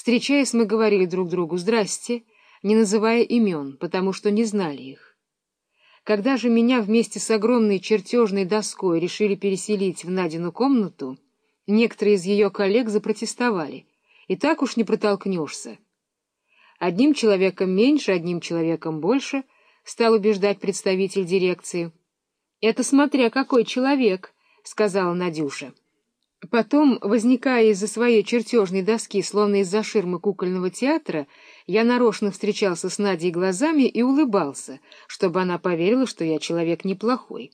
Встречаясь, мы говорили друг другу «здрасте», не называя имен, потому что не знали их. Когда же меня вместе с огромной чертежной доской решили переселить в Надину комнату, некоторые из ее коллег запротестовали. И так уж не протолкнешься. Одним человеком меньше, одним человеком больше, стал убеждать представитель дирекции. — Это смотря какой человек, — сказала Надюша. Потом, возникая из-за своей чертежной доски, словно из-за ширмы кукольного театра, я нарочно встречался с Надей глазами и улыбался, чтобы она поверила, что я человек неплохой.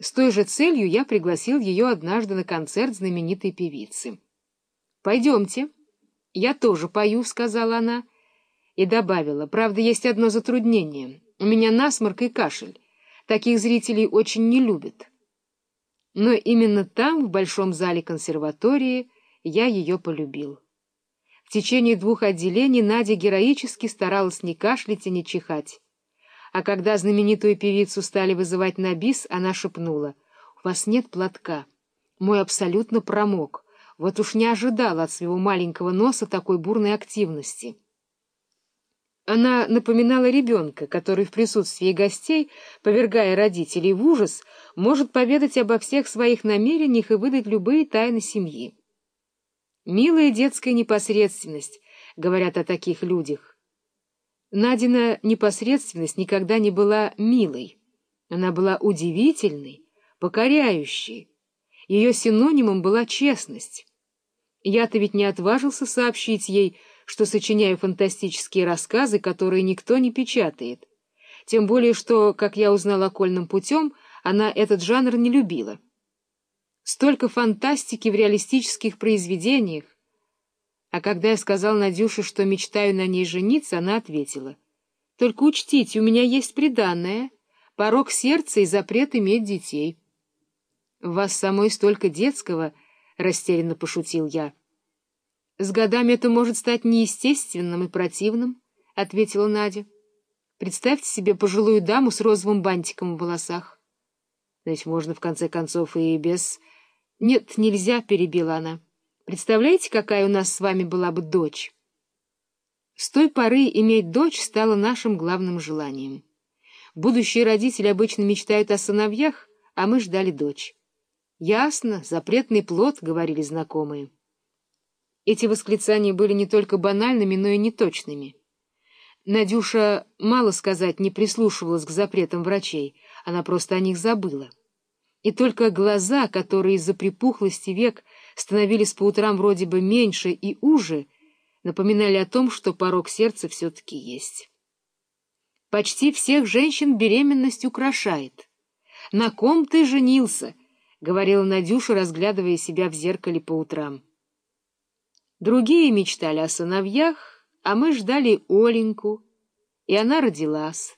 С той же целью я пригласил ее однажды на концерт знаменитой певицы. — Пойдемте. — Я тоже пою, — сказала она. И добавила, — правда, есть одно затруднение. У меня насморк и кашель. Таких зрителей очень не любят. Но именно там, в большом зале консерватории, я ее полюбил. В течение двух отделений Надя героически старалась не кашлять и не чихать. А когда знаменитую певицу стали вызывать на бис, она шепнула, «У вас нет платка. Мой абсолютно промок. Вот уж не ожидала от своего маленького носа такой бурной активности». Она напоминала ребенка, который в присутствии гостей, повергая родителей в ужас, может поведать обо всех своих намерениях и выдать любые тайны семьи. «Милая детская непосредственность», — говорят о таких людях. Надина непосредственность никогда не была милой. Она была удивительной, покоряющей. Ее синонимом была честность. Я-то ведь не отважился сообщить ей, что сочиняю фантастические рассказы, которые никто не печатает. Тем более, что, как я узнала окольным путем, она этот жанр не любила. Столько фантастики в реалистических произведениях. А когда я сказал Надюше, что мечтаю на ней жениться, она ответила. — Только учтите, у меня есть приданное, порог сердца и запрет иметь детей. — В вас самой столько детского, — растерянно пошутил я. — С годами это может стать неестественным и противным, — ответила Надя. — Представьте себе пожилую даму с розовым бантиком в волосах. Ведь можно, в конце концов, и без... — Нет, нельзя, — перебила она. — Представляете, какая у нас с вами была бы дочь? С той поры иметь дочь стало нашим главным желанием. Будущие родители обычно мечтают о сыновьях, а мы ждали дочь. «Ясно, запретный плод», — говорили знакомые. Эти восклицания были не только банальными, но и неточными. Надюша, мало сказать, не прислушивалась к запретам врачей, она просто о них забыла. И только глаза, которые из-за припухлости век становились по утрам вроде бы меньше и уже, напоминали о том, что порог сердца все-таки есть. Почти всех женщин беременность украшает. «На ком ты женился?» — говорила Надюша, разглядывая себя в зеркале по утрам. Другие мечтали о сыновьях, а мы ждали Оленьку, и она родилась.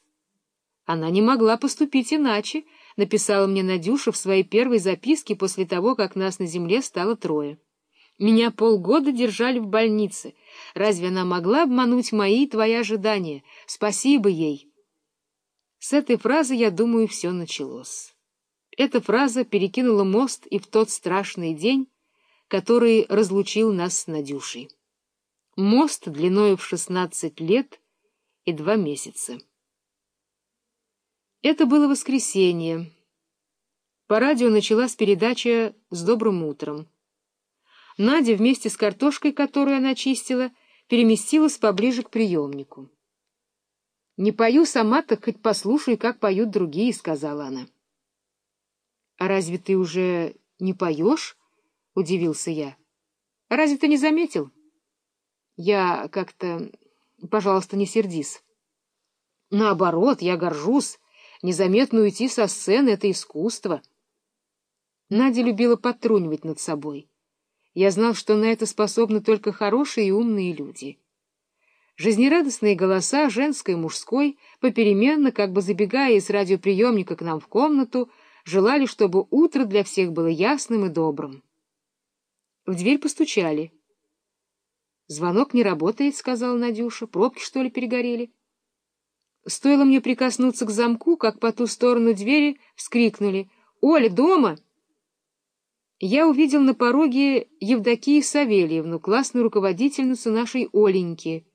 Она не могла поступить иначе, написала мне Надюша в своей первой записке после того, как нас на земле стало трое. Меня полгода держали в больнице. Разве она могла обмануть мои и твои ожидания? Спасибо ей. С этой фразы, я думаю, все началось. Эта фраза перекинула мост и в тот страшный день, который разлучил нас с Надюшей. Мост длиною в шестнадцать лет и два месяца. Это было воскресенье. По радио началась передача «С добрым утром». Надя вместе с картошкой, которую она чистила, переместилась поближе к приемнику. «Не пою сама, так хоть послушай, как поют другие», — сказала она. «А разве ты уже не поешь?» — удивился я. — Разве ты не заметил? — Я как-то... Пожалуйста, не сердись. — Наоборот, я горжусь. Незаметно уйти со сцены — это искусство. Надя любила подтрунивать над собой. Я знал, что на это способны только хорошие и умные люди. Жизнерадостные голоса, женской и мужской, попеременно, как бы забегая из радиоприемника к нам в комнату, желали, чтобы утро для всех было ясным и добрым. В дверь постучали. «Звонок не работает», — сказала Надюша. «Пробки, что ли, перегорели?» Стоило мне прикоснуться к замку, как по ту сторону двери вскрикнули. «Оля, дома!» я увидел на пороге Евдокию Савельевну, классную руководительницу нашей Оленьки,